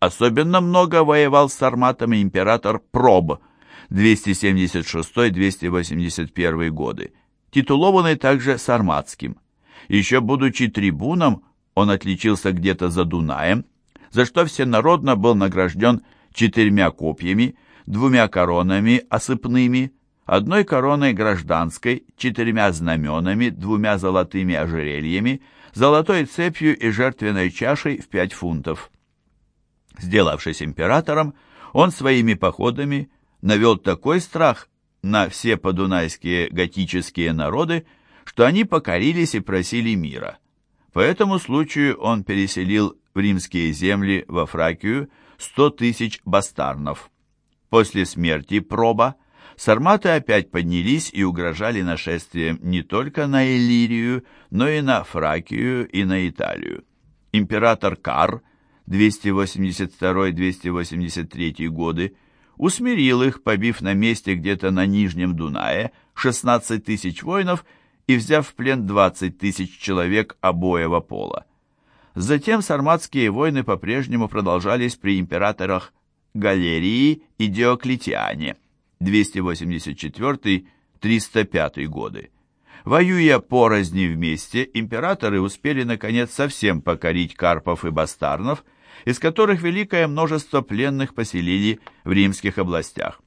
Особенно много воевал с сарматами император Проб 276-281 годы, титулованный также Сарматским. Еще будучи трибуном, он отличился где-то за Дунаем, за что всенародно был награжден четырьмя копьями, двумя коронами осыпными, одной короной гражданской, четырьмя знаменами, двумя золотыми ожерельями, золотой цепью и жертвенной чашей в пять фунтов. Сделавшись императором, он своими походами навел такой страх на все подунайские готические народы, что они покорились и просили мира. По этому случаю он переселил в римские земли во Фракию 100 тысяч бастарнов. После смерти Проба сарматы опять поднялись и угрожали нашествием не только на Иллирию, но и на Фракию и на Италию. Император Кар 282-283 годы усмирил их, побив на месте где-то на Нижнем Дунае 16 тысяч воинов и взяв в плен 20 тысяч человек обоего пола. Затем сарматские войны по-прежнему продолжались при императорах Галерии и Диоклетиане 284-305 годы. Воюя порозни вместе, императоры успели наконец совсем покорить карпов и бастарнов, из которых великое множество пленных поселили в римских областях.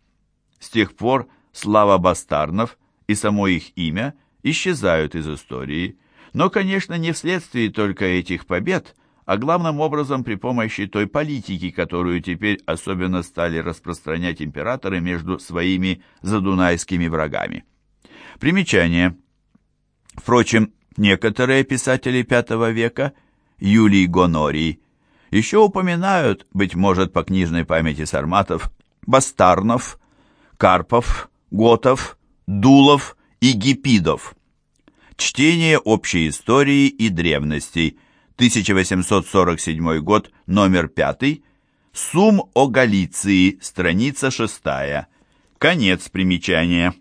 С тех пор слава бастарнов и само их имя исчезают из истории, но, конечно, не вследствие только этих побед, а главным образом при помощи той политики, которую теперь особенно стали распространять императоры между своими задунайскими врагами. Примечание. Впрочем, некоторые писатели V века, Юлий Гонорий, еще упоминают, быть может, по книжной памяти сарматов, Бастарнов, Карпов, Готов, Дулов и Гипидов. Чтение общей истории и древностей – 1847 год, номер 5, Сум о Галиции, страница 6. Конец примечания.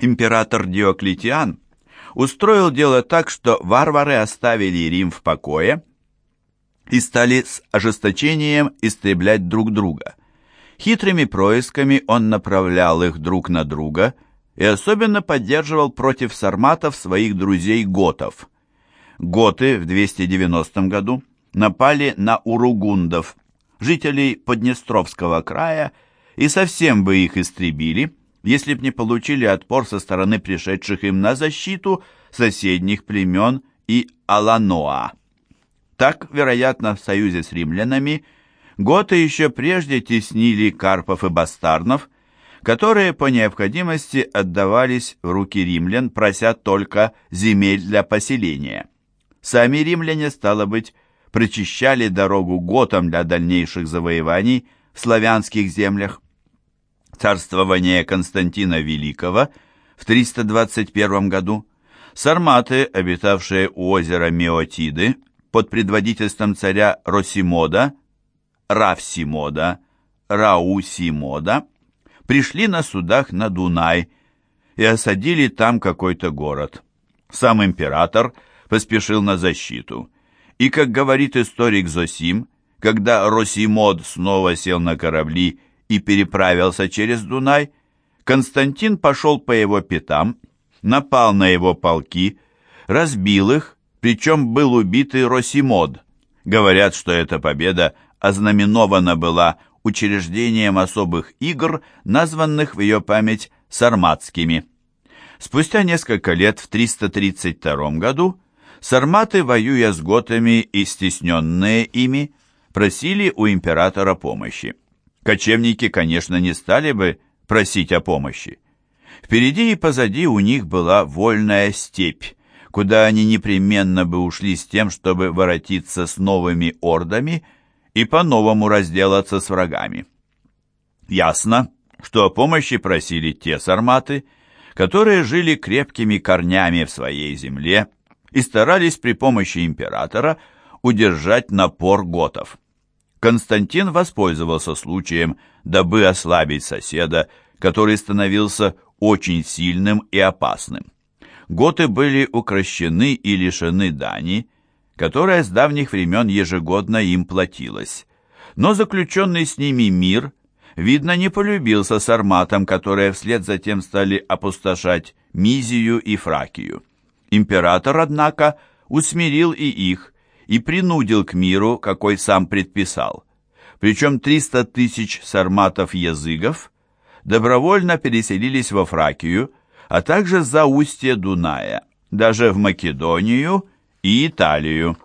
Император Диоклетиан устроил дело так, что варвары оставили Рим в покое и стали с ожесточением истреблять друг друга. Хитрыми происками он направлял их друг на друга и особенно поддерживал против сарматов своих друзей-готов – Готы в 290 году напали на уругундов, жителей Поднестровского края, и совсем бы их истребили, если б не получили отпор со стороны пришедших им на защиту соседних племен и Аланоа. Так, вероятно, в союзе с римлянами готы еще прежде теснили карпов и бастарнов, которые по необходимости отдавались в руки римлян, прося только земель для поселения. Сами римляне, стало быть, прочищали дорогу готам для дальнейших завоеваний в славянских землях. Царствование Константина Великого в 321 году сарматы, обитавшие у озера Меотиды, под предводительством царя Росимода, Равсимода, Раусимода, пришли на судах на Дунай и осадили там какой-то город. Сам император – поспешил на защиту. И, как говорит историк Зосим, когда Росимод снова сел на корабли и переправился через Дунай, Константин пошел по его пятам, напал на его полки, разбил их, причем был убитый Росимод. Говорят, что эта победа ознаменована была учреждением особых игр, названных в ее память сарматскими. Спустя несколько лет, в 332 году, Сарматы, воюя с готами и стесненные ими, просили у императора помощи. Кочевники, конечно, не стали бы просить о помощи. Впереди и позади у них была вольная степь, куда они непременно бы ушли с тем, чтобы воротиться с новыми ордами и по-новому разделаться с врагами. Ясно, что о помощи просили те сарматы, которые жили крепкими корнями в своей земле и старались при помощи императора удержать напор готов. Константин воспользовался случаем, дабы ослабить соседа, который становился очень сильным и опасным. Готы были укращены и лишены дани, которая с давних времен ежегодно им платилась. но заключенный с ними мир, видно, не полюбился сарматам, которые вслед затем стали опустошать Мизию и Фракию. Император, однако, усмирил и их, и принудил к миру, какой сам предписал. Причем 300 тысяч сарматов-языгов добровольно переселились во Фракию, а также за устье Дуная, даже в Македонию и Италию.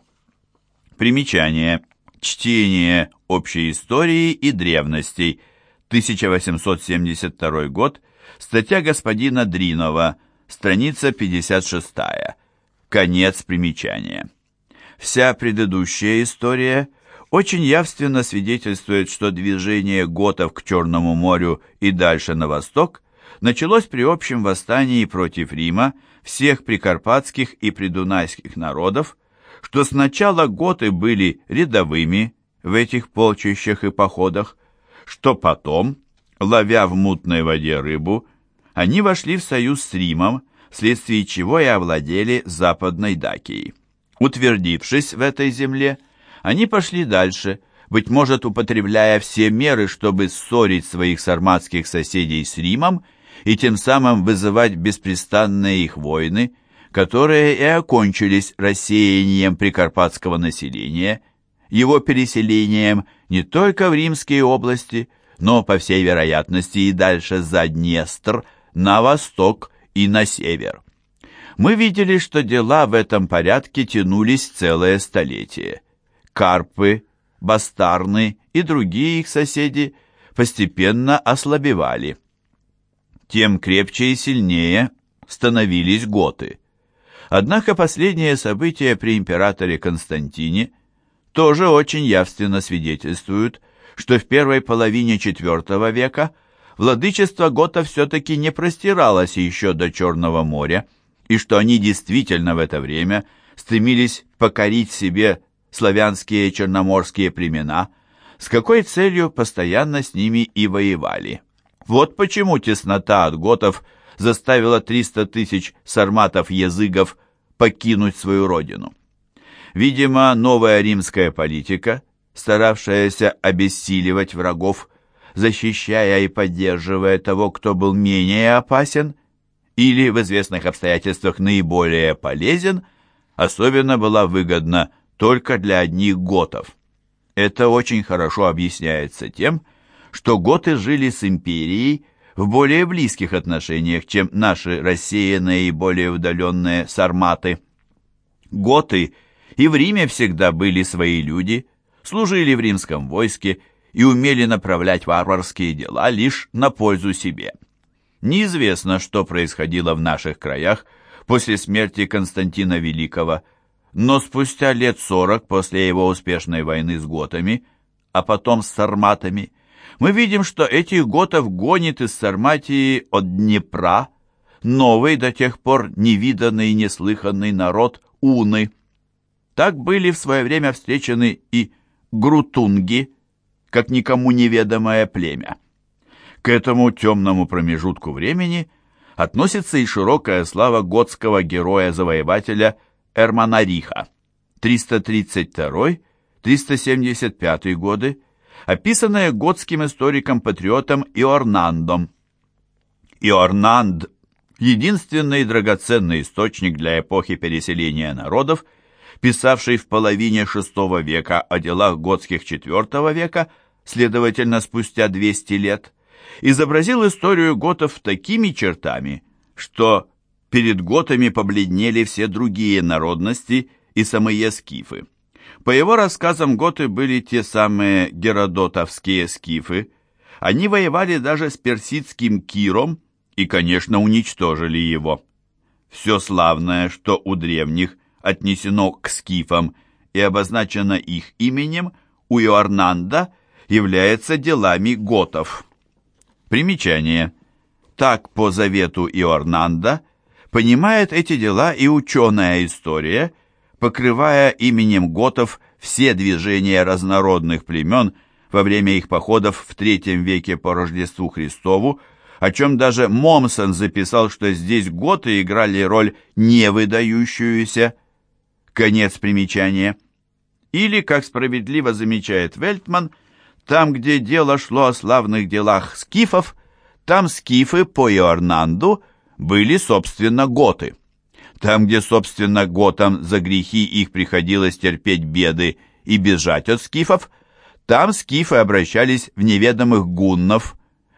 Примечание. Чтение общей истории и древностей. 1872 год. Статья господина Дринова. Страница 56. Конец примечания. Вся предыдущая история очень явственно свидетельствует, что движение готов к Черному морю и дальше на восток началось при общем восстании против Рима всех прикарпатских и придунайских народов, что сначала готы были рядовыми в этих полчищах и походах, что потом, ловя в мутной воде рыбу, они вошли в союз с Римом, вследствие чего и овладели Западной Дакией. Утвердившись в этой земле, они пошли дальше, быть может, употребляя все меры, чтобы ссорить своих сарматских соседей с Римом и тем самым вызывать беспрестанные их войны, которые и окончились рассеянием прикарпатского населения, его переселением не только в римские области, но, по всей вероятности, и дальше за Днестр, на восток и на север. Мы видели, что дела в этом порядке тянулись целое столетие. Карпы, бастарны и другие их соседи постепенно ослабевали. Тем крепче и сильнее становились готы. Однако последние события при императоре Константине тоже очень явственно свидетельствуют, что в первой половине IV века владычество готов все-таки не простиралось еще до Черного моря, и что они действительно в это время стремились покорить себе славянские черноморские племена, с какой целью постоянно с ними и воевали. Вот почему теснота от готов заставила 300 тысяч сарматов-языгов покинуть свою родину. Видимо, новая римская политика, старавшаяся обессиливать врагов, защищая и поддерживая того, кто был менее опасен или в известных обстоятельствах наиболее полезен, особенно была выгодна только для одних готов. Это очень хорошо объясняется тем, что готы жили с империей в более близких отношениях, чем наши рассеянные и более удаленные сарматы. Готы и в Риме всегда были свои люди, служили в римском войске и умели направлять варварские дела лишь на пользу себе. Неизвестно, что происходило в наших краях после смерти Константина Великого, но спустя лет сорок после его успешной войны с готами, а потом с сарматами, мы видим, что этих готов гонит из Сарматии от Днепра новый до тех пор невиданный и неслыханный народ уны. Так были в свое время встречены и грутунги, как никому неведомое племя. К этому темному промежутку времени относится и широкая слава готского героя-завоевателя Эрманариха 332-375 годы, описанное готским историком-патриотом Иорнандом. Иорнанд – единственный драгоценный источник для эпохи переселения народов, писавший в половине VI века о делах готских IV века, следовательно, спустя 200 лет, изобразил историю готов такими чертами, что перед готами побледнели все другие народности и самые скифы. По его рассказам, готы были те самые геродотовские скифы. Они воевали даже с персидским Киром и, конечно, уничтожили его. Все славное, что у древних отнесено к скифам и обозначено их именем, у Иорнанда является делами готов. Примечание. Так, по завету Иорнанда, понимает эти дела и ученая история – покрывая именем готов все движения разнородных племен во время их походов в III веке по Рождеству Христову, о чем даже Момсон записал, что здесь готы играли роль не выдающуюся. Конец примечания. Или, как справедливо замечает Вельтман, там, где дело шло о славных делах скифов, там скифы по Иорнанду были, собственно, готы. Там, где, собственно, готам за грехи их приходилось терпеть беды и бежать от скифов, там скифы обращались в неведомых гуннов,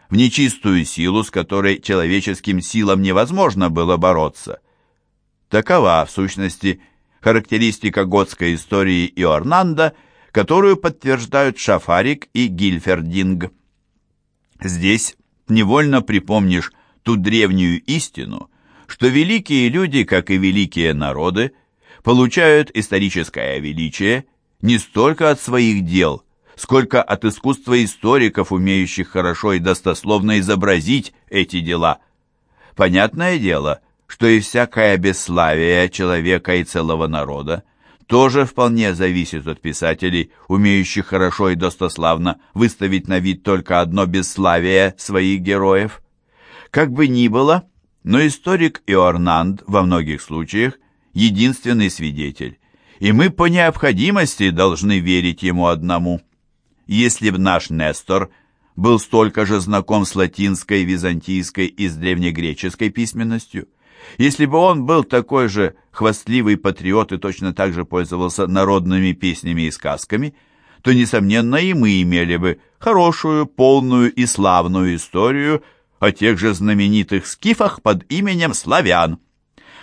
в нечистую силу, с которой человеческим силам невозможно было бороться. Такова, в сущности, характеристика готской истории Иорнанда, которую подтверждают Шафарик и Гильфердинг. Здесь невольно припомнишь ту древнюю истину, что великие люди, как и великие народы, получают историческое величие не столько от своих дел, сколько от искусства историков, умеющих хорошо и достословно изобразить эти дела. Понятное дело, что и всякое бесславие человека и целого народа тоже вполне зависит от писателей, умеющих хорошо и достославно выставить на вид только одно бесславие своих героев. Как бы ни было, но историк Иорнанд во многих случаях единственный свидетель, и мы по необходимости должны верить ему одному. Если б наш Нестор был столько же знаком с латинской, византийской и с древнегреческой письменностью, если бы он был такой же хвастливый патриот и точно так же пользовался народными песнями и сказками, то, несомненно, и мы имели бы хорошую, полную и славную историю о тех же знаменитых скифах под именем славян.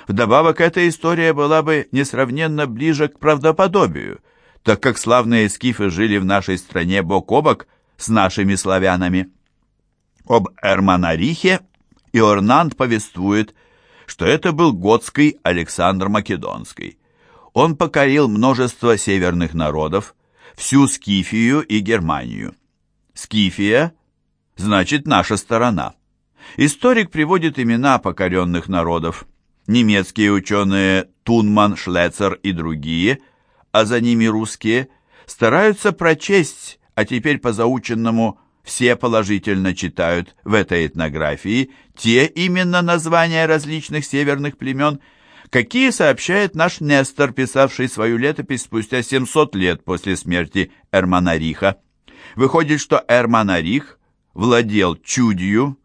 Вдобавок, эта история была бы несравненно ближе к правдоподобию, так как славные скифы жили в нашей стране бок о бок с нашими славянами. Об Эрманарихе Иорнанд повествует, что это был готский Александр Македонский. Он покорил множество северных народов, всю Скифию и Германию. Скифия значит наша сторона. Историк приводит имена покоренных народов. Немецкие ученые Тунман, Шлецер и другие, а за ними русские, стараются прочесть, а теперь по заученному все положительно читают в этой этнографии те именно названия различных северных племен, какие сообщает наш Нестор, писавший свою летопись спустя 700 лет после смерти Эрманариха. Выходит, что Эрманарих владел Чудью,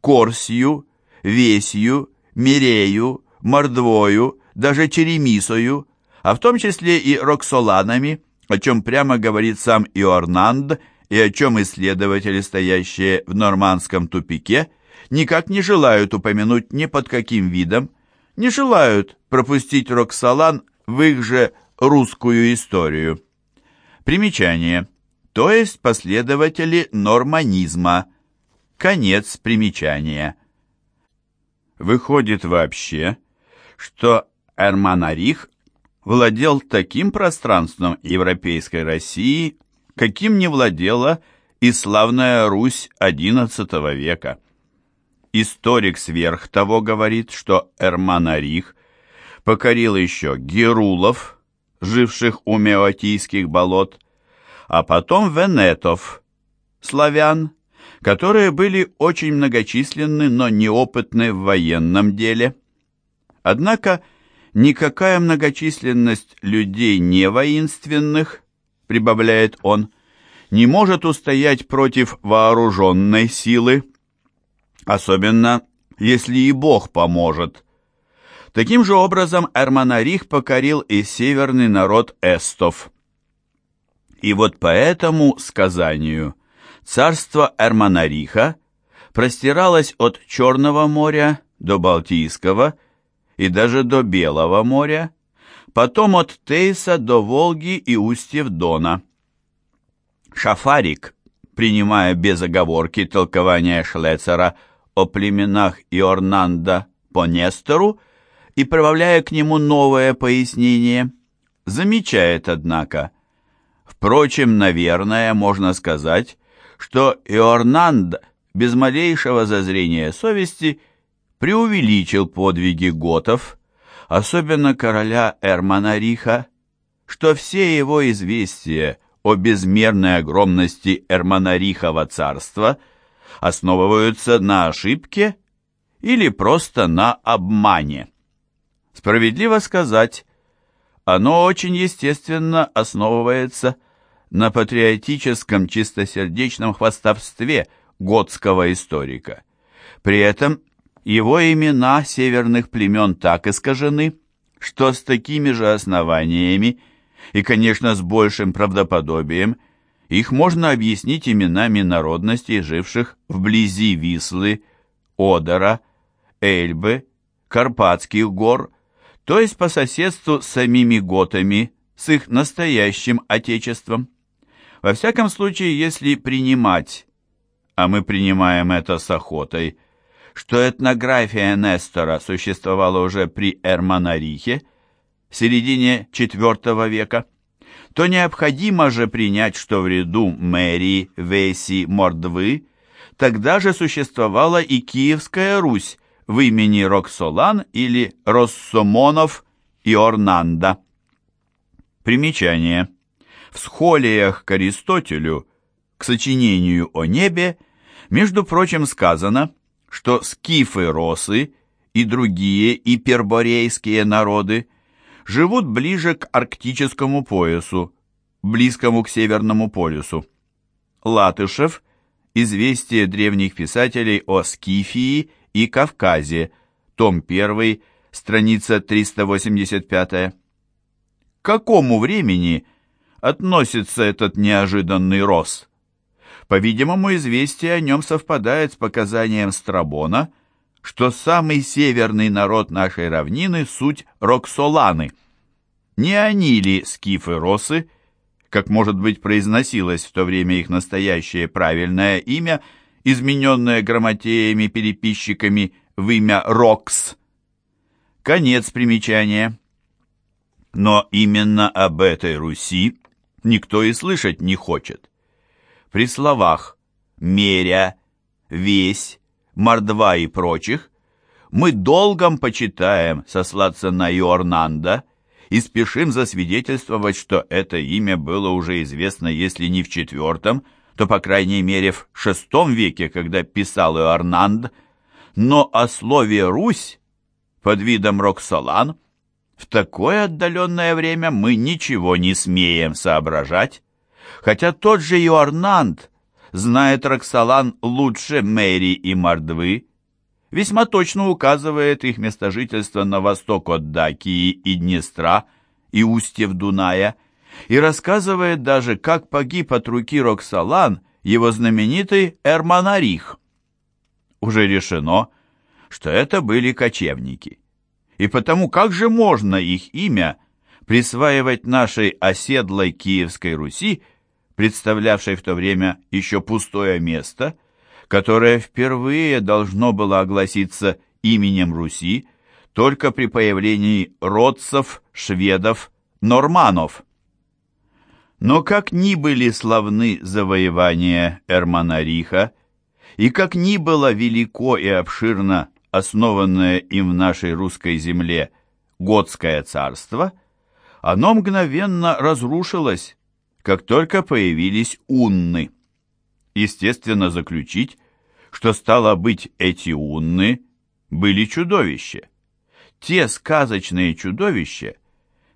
Корсью, Весью, Мирею, Мордвою, даже Черемисою, а в том числе и Роксоланами, о чем прямо говорит сам Иорнанд и о чем исследователи, стоящие в нормандском тупике, никак не желают упомянуть ни под каким видом, не желают пропустить Роксолан в их же русскую историю. Примечание. То есть последователи норманизма – Конец примечания. Выходит вообще, что Эрманарих владел таким пространством европейской России, каким не владела и славная Русь XI века. Историк сверх того говорит, что Эрманарих покорил еще герулов, живших у Меотийских болот, а потом венетов, славян, которые были очень многочисленны, но неопытны в военном деле. Однако никакая многочисленность людей не воинственных, прибавляет он, не может устоять против вооруженной силы, особенно если и Бог поможет. Таким же образом Эрманарих покорил и северный народ эстов. И вот по этому сказанию Царство Эрманариха простиралось от Черного моря до Балтийского и даже до Белого моря, потом от Тейса до Волги и устьев Дона. Шафарик, принимая без оговорки толкование Шлецера о племенах Иорнанда по Нестору и прибавляя к нему новое пояснение, замечает, однако, впрочем, наверное, можно сказать, что Иорнанд без малейшего зазрения совести преувеличил подвиги готов, особенно короля Эрманариха, что все его известия о безмерной огромности Эрманарихова царства основываются на ошибке или просто на обмане. Справедливо сказать, Оно очень естественно основывается на патриотическом чистосердечном хвастовстве готского историка. При этом его имена северных племен так искажены, что с такими же основаниями и, конечно, с большим правдоподобием их можно объяснить именами народностей, живших вблизи Вислы, Одера, Эльбы, Карпатских гор, то есть по соседству с самими готами, с их настоящим отечеством. Во всяком случае, если принимать, а мы принимаем это с охотой, что этнография Нестора существовала уже при Эрмонарихе, в середине IV века, то необходимо же принять, что в ряду Мэри, Веси, Мордвы тогда же существовала и Киевская Русь в имени Роксолан или Россомонов и Орнанда. Примечание. В схолиях к Аристотелю, к сочинению о небе, между прочим, сказано, что скифы-росы и другие иперборейские народы живут ближе к арктическому поясу, близкому к Северному полюсу. Латышев «Известие древних писателей о Скифии и Кавказе», том 1, страница 385. К какому времени относится этот неожиданный рост? По-видимому, известие о нем совпадает с показанием Страбона, что самый северный народ нашей равнины – суть роксоланы. Не они ли скифы-росы, как, может быть, произносилось в то время их настоящее правильное имя, измененное грамотеями-переписчиками в имя Рокс? Конец примечания. Но именно об этой Руси никто и слышать не хочет. При словах «меря», «весь», «мордва» и прочих мы долгом почитаем сослаться на Иорнанда и спешим засвидетельствовать, что это имя было уже известно, если не в IV, то, по крайней мере, в VI веке, когда писал Иорнанд, но о слове «Русь» под видом Роксолан в такое отдаленное время мы ничего не смеем соображать, хотя тот же Иорнанд знает Роксолан лучше Мэри и Мордвы, весьма точно указывает их место жительства на восток от Дакии и Днестра и устьев Дуная, и рассказывает даже, как погиб от руки Роксолан его знаменитый Эрмонарих. Уже решено, что это были кочевники. И потому как же можно их имя присваивать нашей оседлой Киевской Руси, представлявшей в то время еще пустое место, которое впервые должно было огласиться именем Руси только при появлении родцев, шведов, норманов. Но как ни были славны завоевания Эрмонариха, и как ни было велико и обширно основанное им в нашей русской земле Готское царство, оно мгновенно разрушилось, как только появились унны. Естественно заключить, что стало быть эти унны были чудовища. Те сказочные чудовища,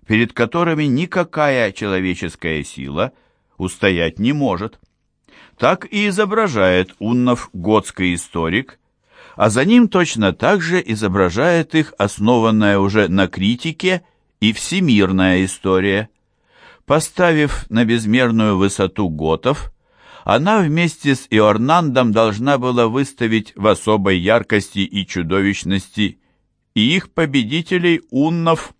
перед которыми никакая человеческая сила устоять не может. Так и изображает уннов готский историк, а за ним точно так же изображает их основанная уже на критике и всемирная история. Поставив на безмерную высоту готов, она вместе с Иорнандом должна была выставить в особой яркости и чудовищности и их победителей уннов.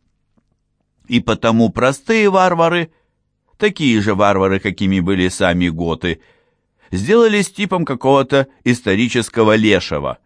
И потому простые варвары, такие же варвары, какими были сами готы, сделались типом какого-то исторического лешего.